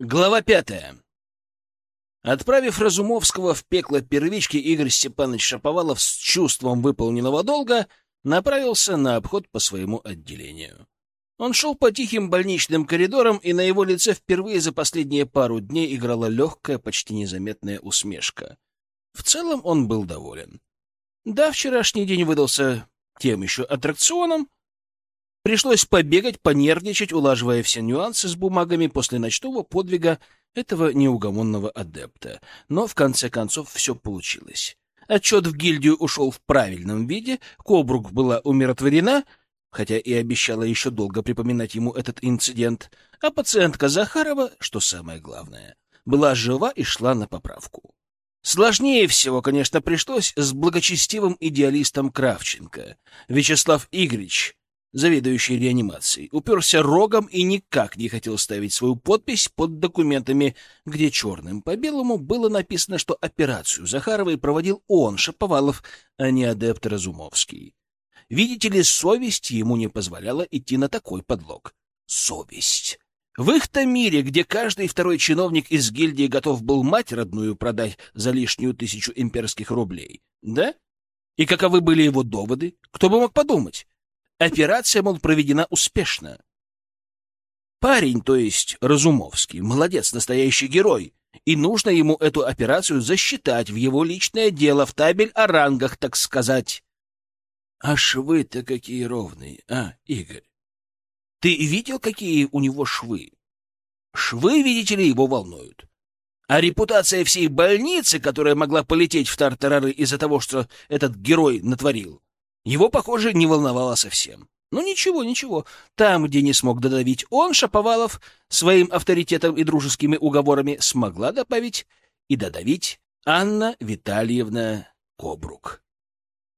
Глава пятая. Отправив Разумовского в пекло первички, Игорь Степанович Шаповалов с чувством выполненного долга направился на обход по своему отделению. Он шел по тихим больничным коридорам, и на его лице впервые за последние пару дней играла легкая, почти незаметная усмешка. В целом он был доволен. Да, вчерашний день выдался тем еще аттракционом, Пришлось побегать, понервничать, улаживая все нюансы с бумагами после ночного подвига этого неугомонного адепта. Но в конце концов все получилось. Отчет в гильдию ушел в правильном виде, Кобрук была умиротворена, хотя и обещала еще долго припоминать ему этот инцидент, а пациентка Захарова, что самое главное, была жива и шла на поправку. Сложнее всего, конечно, пришлось с благочестивым идеалистом Кравченко. Вячеслав Игоревич заведующий реанимацией, уперся рогом и никак не хотел ставить свою подпись под документами, где черным по белому было написано, что операцию Захаровой проводил он, Шаповалов, а не адепт Разумовский. Видите ли, совесть ему не позволяла идти на такой подлог. Совесть. В их-то мире, где каждый второй чиновник из гильдии готов был мать родную продать за лишнюю тысячу имперских рублей, да? И каковы были его доводы? Кто бы мог подумать? Операция, мол, проведена успешно. Парень, то есть Разумовский, молодец, настоящий герой, и нужно ему эту операцию засчитать в его личное дело, в табель о рангах, так сказать. А швы-то какие ровные, а, Игорь? Ты видел, какие у него швы? Швы, видите ли, его волнуют. А репутация всей больницы, которая могла полететь в тартарары из-за того, что этот герой натворил, его, похоже, не волновало совсем. Ну ничего, ничего. Там, где не смог додавить он, Шаповалов, своим авторитетом и дружескими уговорами смогла добавить и додавить Анна Витальевна Кобрук.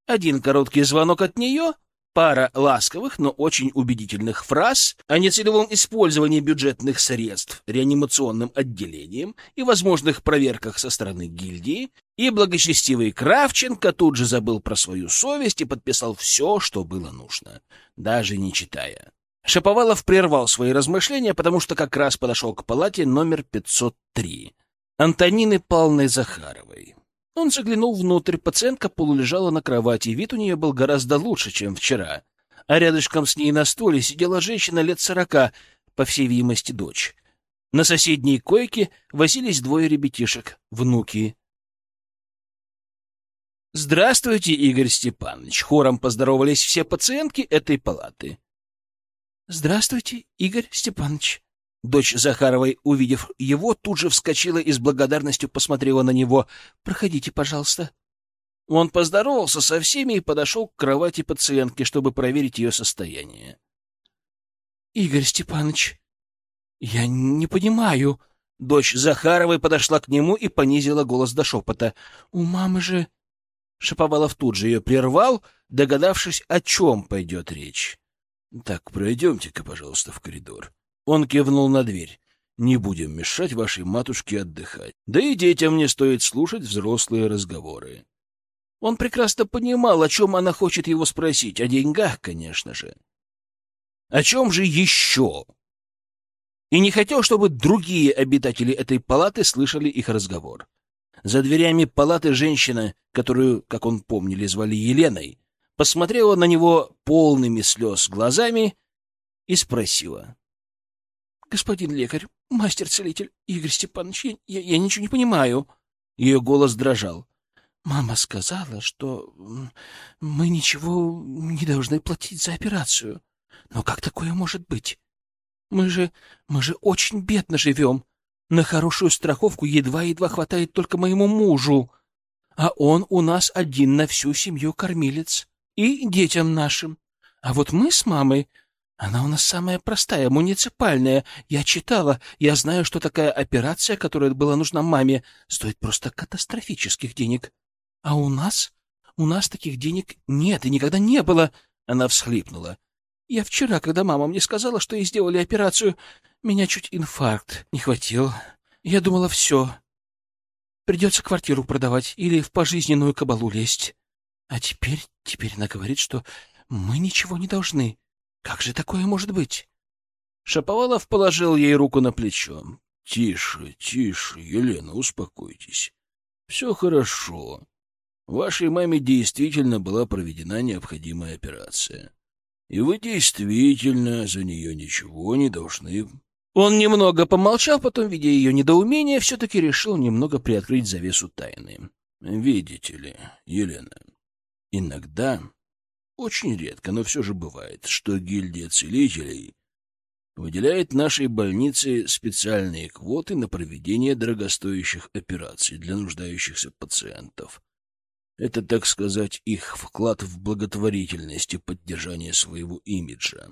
Один короткий звонок от нее, Пара ласковых, но очень убедительных фраз о нецелевом использовании бюджетных средств реанимационным отделением и возможных проверках со стороны гильдии, и благочестивый Кравченко тут же забыл про свою совесть и подписал все, что было нужно, даже не читая. Шаповалов прервал свои размышления, потому что как раз подошел к палате номер 503 Антонины Павловны Захаровой. Он заглянул внутрь, пациентка полулежала на кровати, вид у нее был гораздо лучше, чем вчера. А рядышком с ней на стуле сидела женщина лет сорока, по всей видимости, дочь. На соседней койке возились двое ребятишек, внуки. «Здравствуйте, Игорь Степанович!» Хором поздоровались все пациентки этой палаты. «Здравствуйте, Игорь Степанович!» Дочь Захаровой, увидев его, тут же вскочила и с благодарностью посмотрела на него. «Проходите, пожалуйста». Он поздоровался со всеми и подошел к кровати пациентки, чтобы проверить ее состояние. «Игорь Степанович, я не понимаю...» Дочь Захаровой подошла к нему и понизила голос до шепота. «У мамы же...» Шаповалов тут же ее прервал, догадавшись, о чем пойдет речь. «Так, пройдемте-ка, пожалуйста, в коридор». Он кивнул на дверь. «Не будем мешать вашей матушке отдыхать. Да и детям не стоит слушать взрослые разговоры». Он прекрасно понимал, о чем она хочет его спросить. О деньгах, конечно же. О чем же еще? И не хотел, чтобы другие обитатели этой палаты слышали их разговор. За дверями палаты женщина, которую, как он помнили, звали Еленой, посмотрела на него полными слез глазами и спросила господин лекарь, мастер-целитель, Игорь Степанович, я, я, я ничего не понимаю. Ее голос дрожал. Мама сказала, что мы ничего не должны платить за операцию. Но как такое может быть? Мы же, мы же очень бедно живем. На хорошую страховку едва-едва хватает только моему мужу. А он у нас один на всю семью кормилец. И детям нашим. А вот мы с мамой она у нас самая простая, муниципальная. Я читала, я знаю, что такая операция, которая была нужна маме, стоит просто катастрофических денег. А у нас? У нас таких денег нет и никогда не было. Она всхлипнула. Я вчера, когда мама мне сказала, что ей сделали операцию, меня чуть инфаркт не хватил. Я думала, все. Придется квартиру продавать или в пожизненную кабалу лезть. А теперь, теперь она говорит, что мы ничего не должны. Как же такое может быть? Шаповалов положил ей руку на плечо. Тише, тише, Елена, успокойтесь. Все хорошо. Вашей маме действительно была проведена необходимая операция. И вы действительно за нее ничего не должны. Он немного помолчал, потом, видя ее недоумение, все-таки решил немного приоткрыть завесу тайны. Видите ли, Елена, иногда, очень редко, но все же бывает, что гильдия целителей выделяет нашей больнице специальные квоты на проведение дорогостоящих операций для нуждающихся пациентов. Это, так сказать, их вклад в благотворительность и поддержание своего имиджа.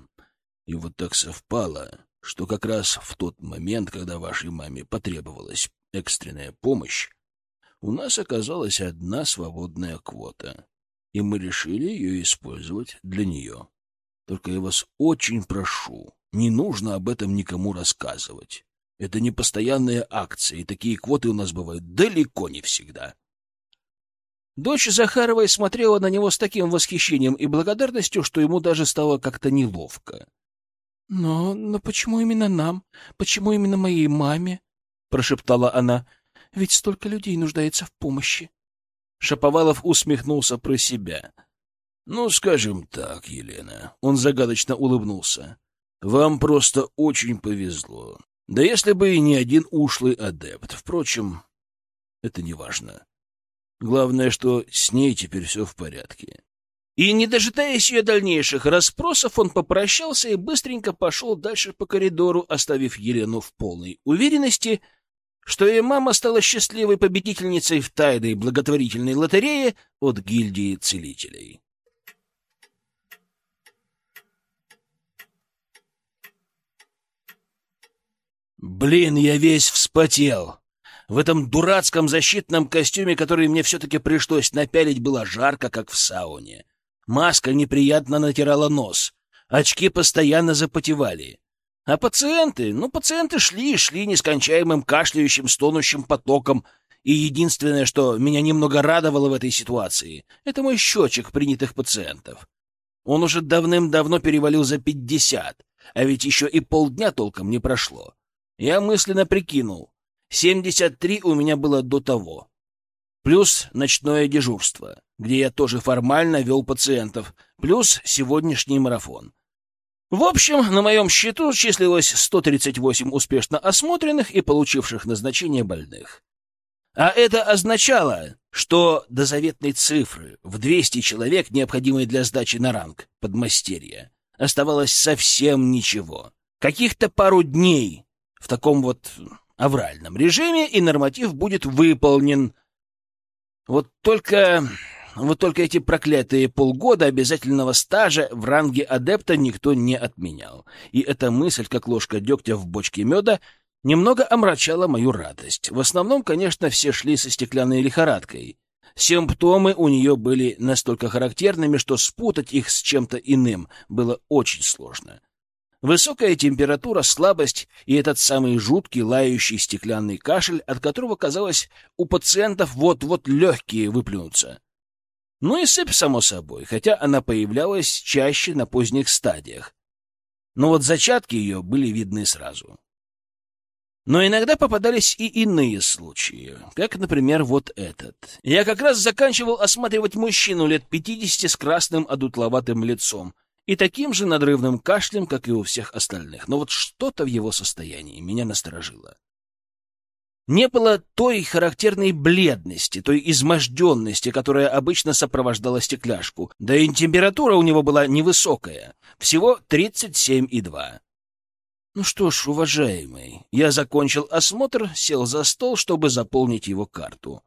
И вот так совпало, что как раз в тот момент, когда вашей маме потребовалась экстренная помощь, у нас оказалась одна свободная квота, и мы решили ее использовать для нее. Только я вас очень прошу, не нужно об этом никому рассказывать. Это не постоянные акции, и такие квоты у нас бывают далеко не всегда. Дочь Захаровой смотрела на него с таким восхищением и благодарностью, что ему даже стало как-то неловко. — Но, но почему именно нам? Почему именно моей маме? — прошептала она. — Ведь столько людей нуждается в помощи. Шаповалов усмехнулся про себя. — Ну, скажем так, Елена. Он загадочно улыбнулся. — Вам просто очень повезло. Да если бы и не один ушлый адепт. Впрочем, это не важно. Главное, что с ней теперь все в порядке. И, не дожидаясь ее дальнейших расспросов, он попрощался и быстренько пошел дальше по коридору, оставив Елену в полной уверенности, что ее мама стала счастливой победительницей в тайной благотворительной лотерее от гильдии целителей. «Блин, я весь вспотел!» В этом дурацком защитном костюме, который мне все-таки пришлось напялить, было жарко, как в сауне. Маска неприятно натирала нос. Очки постоянно запотевали. А пациенты? Ну, пациенты шли и шли нескончаемым кашляющим, стонущим потоком. И единственное, что меня немного радовало в этой ситуации, это мой счетчик принятых пациентов. Он уже давным-давно перевалил за пятьдесят, а ведь еще и полдня толком не прошло. Я мысленно прикинул, 73 у меня было до того. Плюс ночное дежурство, где я тоже формально вел пациентов, плюс сегодняшний марафон. В общем, на моем счету числилось 138 успешно осмотренных и получивших назначение больных. А это означало, что до заветной цифры в 200 человек, необходимой для сдачи на ранг подмастерья, оставалось совсем ничего. Каких-то пару дней в таком вот авральном режиме, и норматив будет выполнен. Вот только... Вот только эти проклятые полгода обязательного стажа в ранге адепта никто не отменял. И эта мысль, как ложка дегтя в бочке меда, немного омрачала мою радость. В основном, конечно, все шли со стеклянной лихорадкой. Симптомы у нее были настолько характерными, что спутать их с чем-то иным было очень сложно. Высокая температура, слабость и этот самый жуткий лающий стеклянный кашель, от которого, казалось, у пациентов вот-вот легкие выплюнутся. Ну и сыпь, само собой, хотя она появлялась чаще на поздних стадиях. Но вот зачатки ее были видны сразу. Но иногда попадались и иные случаи, как, например, вот этот. Я как раз заканчивал осматривать мужчину лет пятидесяти с красным одутловатым лицом, и таким же надрывным кашлем, как и у всех остальных. Но вот что-то в его состоянии меня насторожило. Не было той характерной бледности, той изможденности, которая обычно сопровождала стекляшку, да и температура у него была невысокая, всего 37,2. Ну что ж, уважаемый, я закончил осмотр, сел за стол, чтобы заполнить его карту.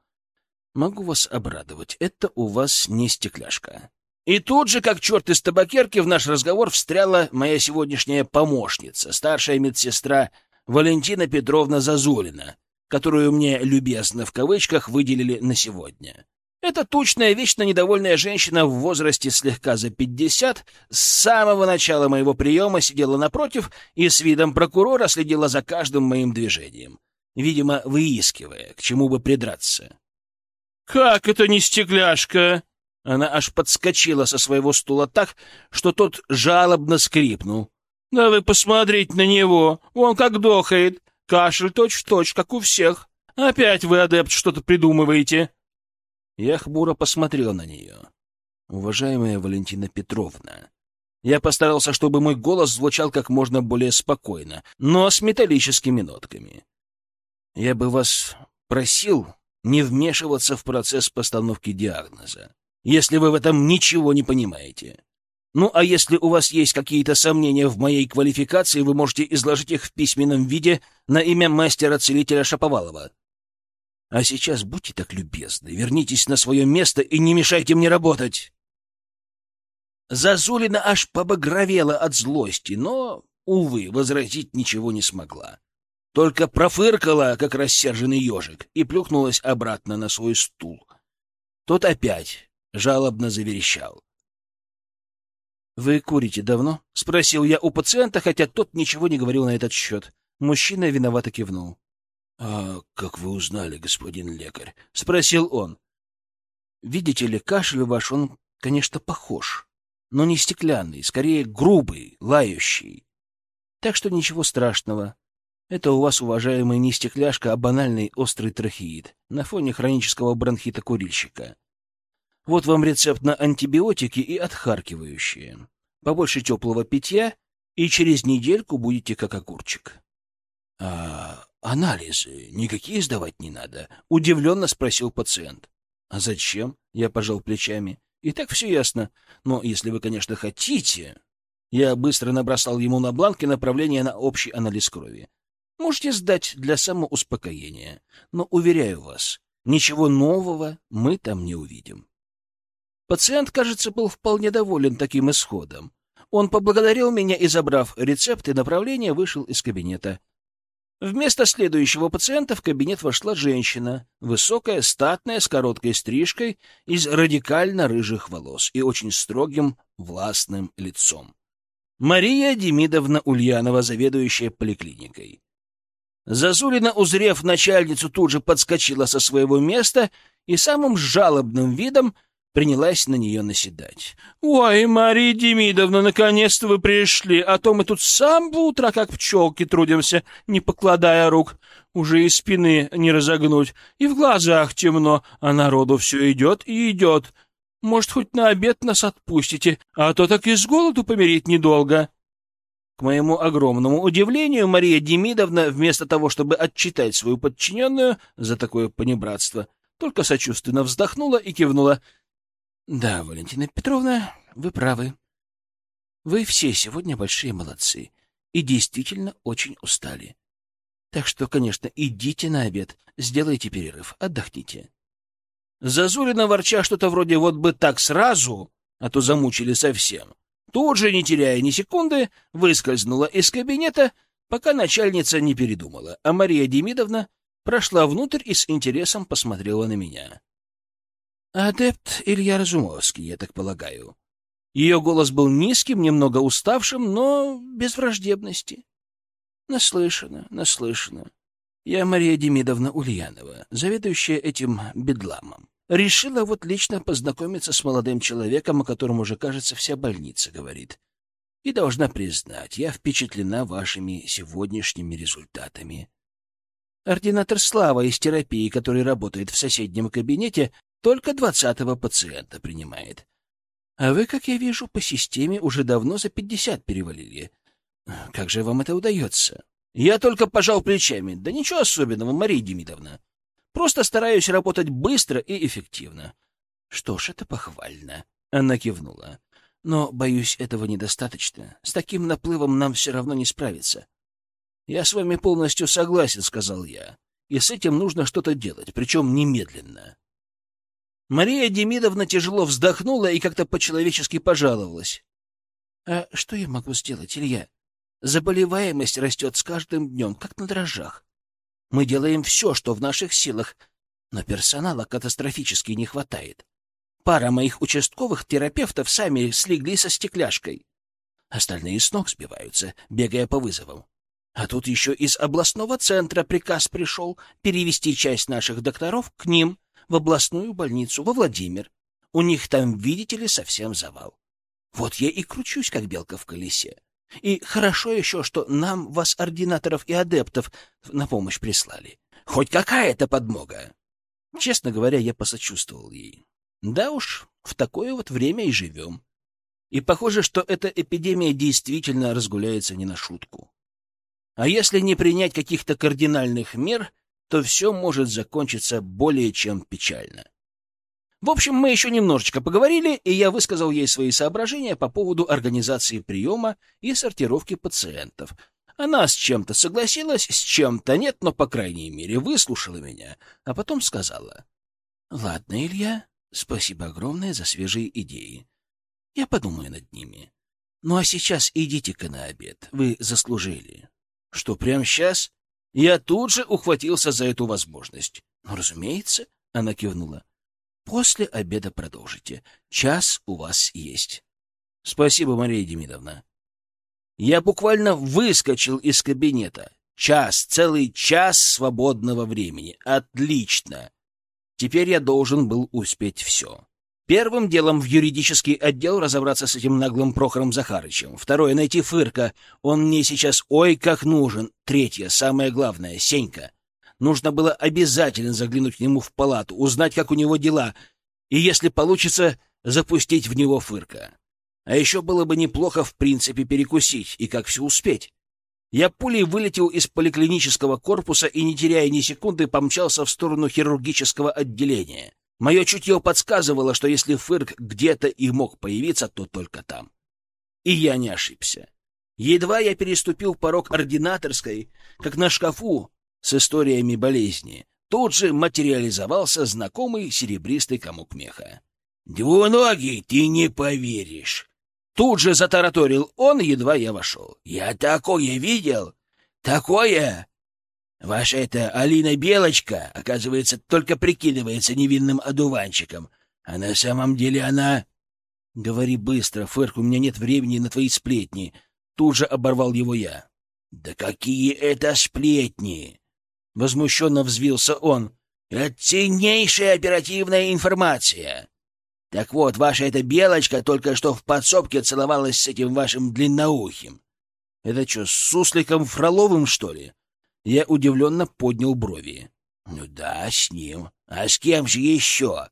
Могу вас обрадовать, это у вас не стекляшка. И тут же, как черт из табакерки, в наш разговор встряла моя сегодняшняя помощница, старшая медсестра Валентина Петровна Зазулина, которую мне любезно в кавычках выделили на сегодня. Эта тучная, вечно недовольная женщина в возрасте слегка за пятьдесят с самого начала моего приема сидела напротив и с видом прокурора следила за каждым моим движением, видимо, выискивая, к чему бы придраться. «Как это не стекляшка?» Она аж подскочила со своего стула так, что тот жалобно скрипнул. — Да вы посмотрите на него, он как дохает. Кашель точь-в-точь, как у всех. Опять вы, адепт, что-то придумываете. Я хмуро посмотрел на нее. Уважаемая Валентина Петровна, я постарался, чтобы мой голос звучал как можно более спокойно, но с металлическими нотками. Я бы вас просил не вмешиваться в процесс постановки диагноза, если вы в этом ничего не понимаете. Ну, а если у вас есть какие-то сомнения в моей квалификации, вы можете изложить их в письменном виде на имя мастера-целителя Шаповалова. А сейчас будьте так любезны, вернитесь на свое место и не мешайте мне работать. Зазулина аж побагровела от злости, но, увы, возразить ничего не смогла. Только профыркала, как рассерженный ежик, и плюхнулась обратно на свой стул. Тот опять жалобно заверещал. «Вы курите давно?» — спросил я у пациента, хотя тот ничего не говорил на этот счет. Мужчина виновато кивнул. «А как вы узнали, господин лекарь?» — спросил он. «Видите ли, кашель ваш, он, конечно, похож, но не стеклянный, скорее грубый, лающий. Так что ничего страшного. Это у вас, уважаемый, не стекляшка, а банальный острый трахеид на фоне хронического бронхита курильщика. Вот вам рецепт на антибиотики и отхаркивающие. Побольше теплого питья, и через недельку будете как огурчик. — А анализы никакие сдавать не надо? — удивленно спросил пациент. — А зачем? — я пожал плечами. — И так все ясно. Но если вы, конечно, хотите... Я быстро набросал ему на бланке направление на общий анализ крови. Можете сдать для самоуспокоения, но, уверяю вас, ничего нового мы там не увидим. Пациент, кажется, был вполне доволен таким исходом. Он поблагодарил меня и, забрав рецепт и направление, вышел из кабинета. Вместо следующего пациента в кабинет вошла женщина, высокая, статная, с короткой стрижкой, из радикально рыжих волос и очень строгим, властным лицом. Мария Демидовна Ульянова, заведующая поликлиникой. Зазулина, узрев начальницу, тут же подскочила со своего места и самым жалобным видом принялась на нее наседать. «Ой, Мария Демидовна, наконец-то вы пришли, а то мы тут с самого утра как пчелки трудимся, не покладая рук. Уже и спины не разогнуть, и в глазах темно, а народу все идет и идет. Может, хоть на обед нас отпустите, а то так и с голоду помереть недолго». К моему огромному удивлению, Мария Демидовна, вместо того, чтобы отчитать свою подчиненную за такое понебратство, только сочувственно вздохнула и кивнула — да, Валентина Петровна, вы правы. Вы все сегодня большие молодцы и действительно очень устали. Так что, конечно, идите на обед, сделайте перерыв, отдохните. Зазулина, ворча что-то вроде «вот бы так сразу», а то замучили совсем, тут же, не теряя ни секунды, выскользнула из кабинета, пока начальница не передумала, а Мария Демидовна прошла внутрь и с интересом посмотрела на меня. Адепт Илья Разумовский, я так полагаю. Ее голос был низким, немного уставшим, но без враждебности. Наслышано, наслышано. Я Мария Демидовна Ульянова, заведующая этим бедламом. Решила вот лично познакомиться с молодым человеком, о котором уже, кажется, вся больница говорит. И должна признать, я впечатлена вашими сегодняшними результатами. Ординатор Слава из терапии, который работает в соседнем кабинете, только двадцатого пациента принимает. А вы, как я вижу, по системе уже давно за пятьдесят перевалили. Как же вам это удается? Я только пожал плечами. Да ничего особенного, Мария Демидовна. Просто стараюсь работать быстро и эффективно. Что ж, это похвально. Она кивнула. Но, боюсь, этого недостаточно. С таким наплывом нам все равно не справиться. Я с вами полностью согласен, сказал я. И с этим нужно что-то делать, причем немедленно. Мария Демидовна тяжело вздохнула и как-то по-человечески пожаловалась. — А что я могу сделать, Илья? Заболеваемость растет с каждым днем, как на дрожжах. Мы делаем все, что в наших силах, но персонала катастрофически не хватает. Пара моих участковых терапевтов сами слегли со стекляшкой. Остальные с ног сбиваются, бегая по вызовам. А тут еще из областного центра приказ пришел перевести часть наших докторов к ним — в областную больницу, во Владимир. У них там, видите ли, совсем завал. Вот я и кручусь, как белка в колесе. И хорошо еще, что нам, вас, ординаторов и адептов, на помощь прислали. Хоть какая-то подмога. Честно говоря, я посочувствовал ей. Да уж, в такое вот время и живем. И похоже, что эта эпидемия действительно разгуляется не на шутку. А если не принять каких-то кардинальных мер, то все может закончиться более чем печально. В общем, мы еще немножечко поговорили, и я высказал ей свои соображения по поводу организации приема и сортировки пациентов. Она с чем-то согласилась, с чем-то нет, но, по крайней мере, выслушала меня, а потом сказала. — Ладно, Илья, спасибо огромное за свежие идеи. Я подумаю над ними. Ну а сейчас идите-ка на обед, вы заслужили. — Что, прямо сейчас? Я тут же ухватился за эту возможность. — Ну, разумеется, — она кивнула. После обеда продолжите. Час у вас есть. Спасибо, Мария Демидовна. Я буквально выскочил из кабинета. Час, целый час свободного времени. Отлично. Теперь я должен был успеть все. Первым делом в юридический отдел разобраться с этим наглым Прохором Захарычем. Второе — найти Фырка. Он мне сейчас ой как нужен. Третье, самое главное — Сенька. Нужно было обязательно заглянуть к нему в палату, узнать, как у него дела, и, если получится, запустить в него фырка. А еще было бы неплохо, в принципе, перекусить, и как все успеть. Я пулей вылетел из поликлинического корпуса и, не теряя ни секунды, помчался в сторону хирургического отделения. Мое чутье подсказывало, что если Фырк где-то и мог появиться, то только там. И я не ошибся. Едва я переступил порог ординаторской, как на шкафу с историями болезни, тут же материализовался знакомый серебристый комок меха. «Двуногий, ты не поверишь!» Тут же затараторил он, едва я вошел. «Я такое видел! Такое! Ваша эта Алина Белочка, оказывается, только прикидывается невинным одуванчиком, а на самом деле она...» «Говори быстро, Фырк, у меня нет времени на твои сплетни!» Тут же оборвал его я. «Да какие это сплетни! Возмущенно взвился он. «Это ценнейшая оперативная информация. Так вот, ваша эта белочка только что в подсобке целовалась с этим вашим длинноухим. Это что, с сусликом Фроловым, что ли?» Я удивленно поднял брови. «Ну да, с ним. А с кем же еще?»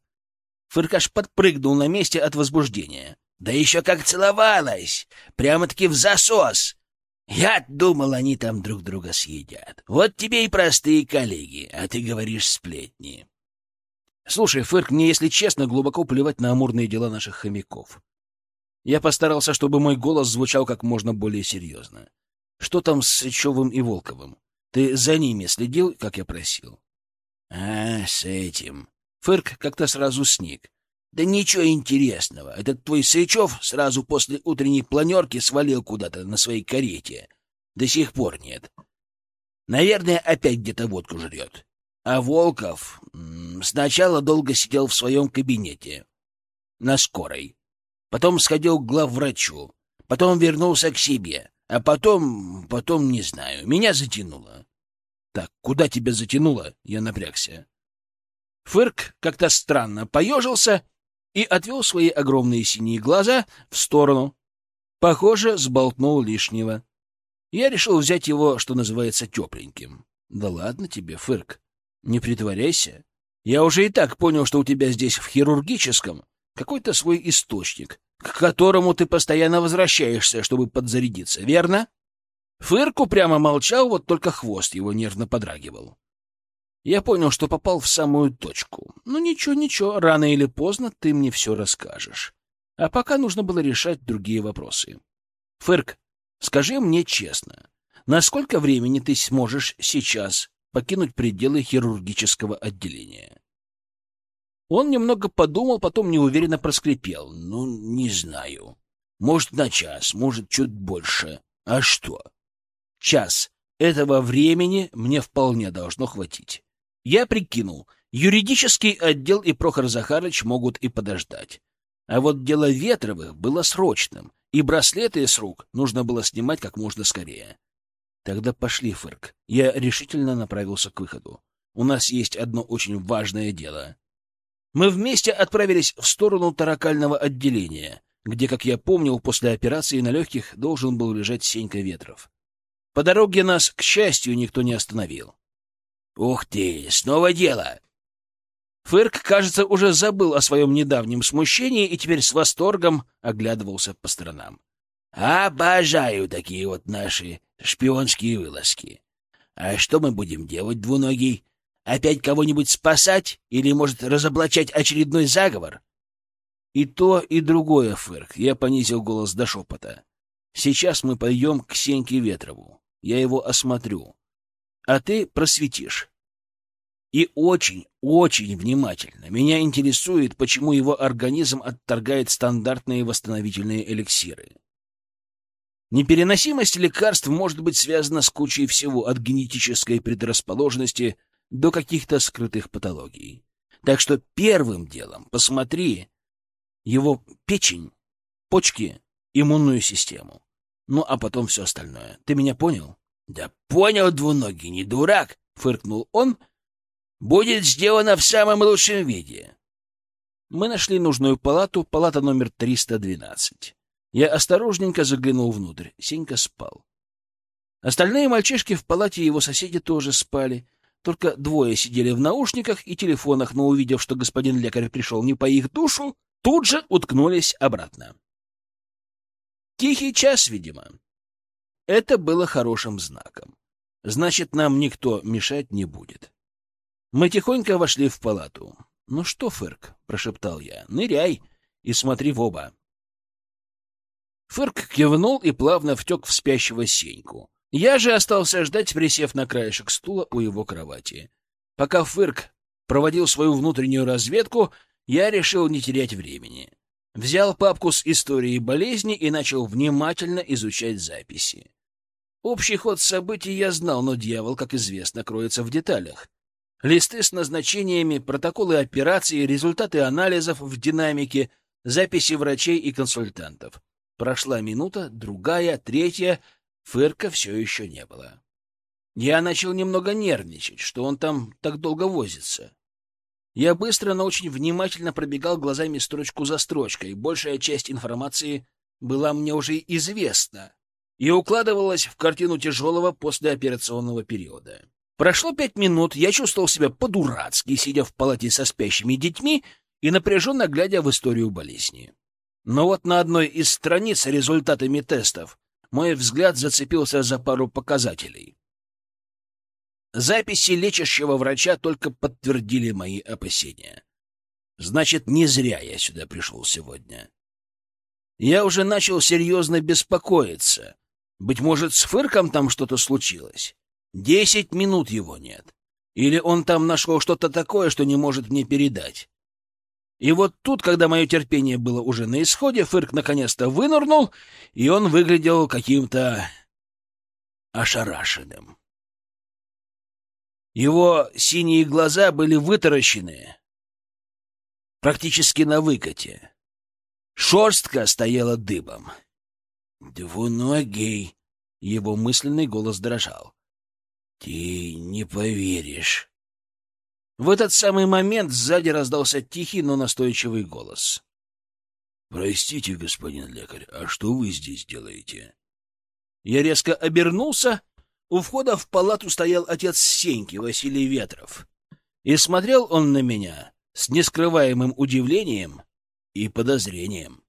Фыркаш подпрыгнул на месте от возбуждения. «Да еще как целовалась! Прямо-таки в засос! Я думал, они там друг друга съедят. Вот тебе и простые коллеги, а ты говоришь сплетни. Слушай, Фырк, мне, если честно, глубоко плевать на амурные дела наших хомяков. Я постарался, чтобы мой голос звучал как можно более серьезно. Что там с Сычевым и Волковым? Ты за ними следил, как я просил? А, с этим. Фырк как-то сразу сник. Да ничего интересного. Этот твой Сычев сразу после утренней планерки свалил куда-то на своей карете. До сих пор нет. Наверное, опять где-то водку жрет. А Волков сначала долго сидел в своем кабинете. На скорой. Потом сходил к главврачу. Потом вернулся к себе. А потом... потом не знаю. Меня затянуло. Так, куда тебя затянуло? Я напрягся. Фырк как-то странно поежился и отвел свои огромные синие глаза в сторону. Похоже, сболтнул лишнего. Я решил взять его, что называется, тепленьким. Да ладно тебе, Фырк, не притворяйся. Я уже и так понял, что у тебя здесь в хирургическом какой-то свой источник, к которому ты постоянно возвращаешься, чтобы подзарядиться, верно? Фырку прямо молчал, вот только хвост его нервно подрагивал. Я понял, что попал в самую точку. Ну ничего, ничего, рано или поздно ты мне все расскажешь. А пока нужно было решать другие вопросы. Фырк, скажи мне честно, насколько времени ты сможешь сейчас покинуть пределы хирургического отделения? Он немного подумал, потом неуверенно проскрипел. Ну, не знаю. Может, на час, может, чуть больше. А что? Час. Этого времени мне вполне должно хватить. Я прикинул, юридический отдел и Прохор Захарыч могут и подождать. А вот дело Ветровых было срочным, и браслеты с рук нужно было снимать как можно скорее. Тогда пошли, Фырк. Я решительно направился к выходу. У нас есть одно очень важное дело. Мы вместе отправились в сторону таракального отделения, где, как я помнил, после операции на легких должен был лежать Сенька Ветров. По дороге нас, к счастью, никто не остановил. «Ух ты, снова дело!» Фырк, кажется, уже забыл о своем недавнем смущении и теперь с восторгом оглядывался по сторонам. «Обожаю такие вот наши шпионские вылазки. А что мы будем делать, двуногий? Опять кого-нибудь спасать или, может, разоблачать очередной заговор?» «И то, и другое, Фырк», — я понизил голос до шепота. «Сейчас мы пойдем к Сеньке Ветрову. Я его осмотрю. А ты просветишь. И очень, очень внимательно. Меня интересует, почему его организм отторгает стандартные восстановительные эликсиры. Непереносимость лекарств может быть связана с кучей всего, от генетической предрасположенности до каких-то скрытых патологий. Так что первым делом посмотри его печень, почки, иммунную систему. Ну, а потом все остальное. Ты меня понял? — Да понял, двуногий, не дурак, — фыркнул он. — Будет сделано в самом лучшем виде. Мы нашли нужную палату, палата номер 312. Я осторожненько заглянул внутрь. Сенька спал. Остальные мальчишки в палате его соседи тоже спали. Только двое сидели в наушниках и телефонах, но, увидев, что господин лекарь пришел не по их душу, тут же уткнулись обратно. Тихий час, видимо. Это было хорошим знаком. Значит, нам никто мешать не будет. Мы тихонько вошли в палату. — Ну что, Фырк, — прошептал я, — ныряй и смотри в оба. Фырк кивнул и плавно втек в спящего Сеньку. Я же остался ждать, присев на краешек стула у его кровати. Пока Фырк проводил свою внутреннюю разведку, я решил не терять времени. Взял папку с историей болезни и начал внимательно изучать записи. Общий ход событий я знал, но дьявол, как известно, кроется в деталях. Листы с назначениями, протоколы операций, результаты анализов в динамике, записи врачей и консультантов. Прошла минута, другая, третья, Фырка все еще не было. Я начал немного нервничать, что он там так долго возится. Я быстро, но очень внимательно пробегал глазами строчку за строчкой. Большая часть информации была мне уже известна и укладывалась в картину тяжелого послеоперационного периода. Прошло пять минут, я чувствовал себя по-дурацки, сидя в палате со спящими детьми и напряженно глядя в историю болезни. Но вот на одной из страниц результатами тестов мой взгляд зацепился за пару показателей. Записи лечащего врача только подтвердили мои опасения. Значит, не зря я сюда пришел сегодня. Я уже начал серьезно беспокоиться. Быть может, с Фырком там что-то случилось? Десять минут его нет. Или он там нашел что-то такое, что не может мне передать. И вот тут, когда мое терпение было уже на исходе, Фырк наконец-то вынырнул, и он выглядел каким-то ошарашенным. Его синие глаза были вытаращены, практически на выкате. Шерстка стояла дыбом. «Двуногий!» — его мысленный голос дрожал. «Ты не поверишь!» В этот самый момент сзади раздался тихий, но настойчивый голос. «Простите, господин лекарь, а что вы здесь делаете?» Я резко обернулся — у входа в палату стоял отец Сеньки, Василий Ветров. И смотрел он на меня с нескрываемым удивлением и подозрением.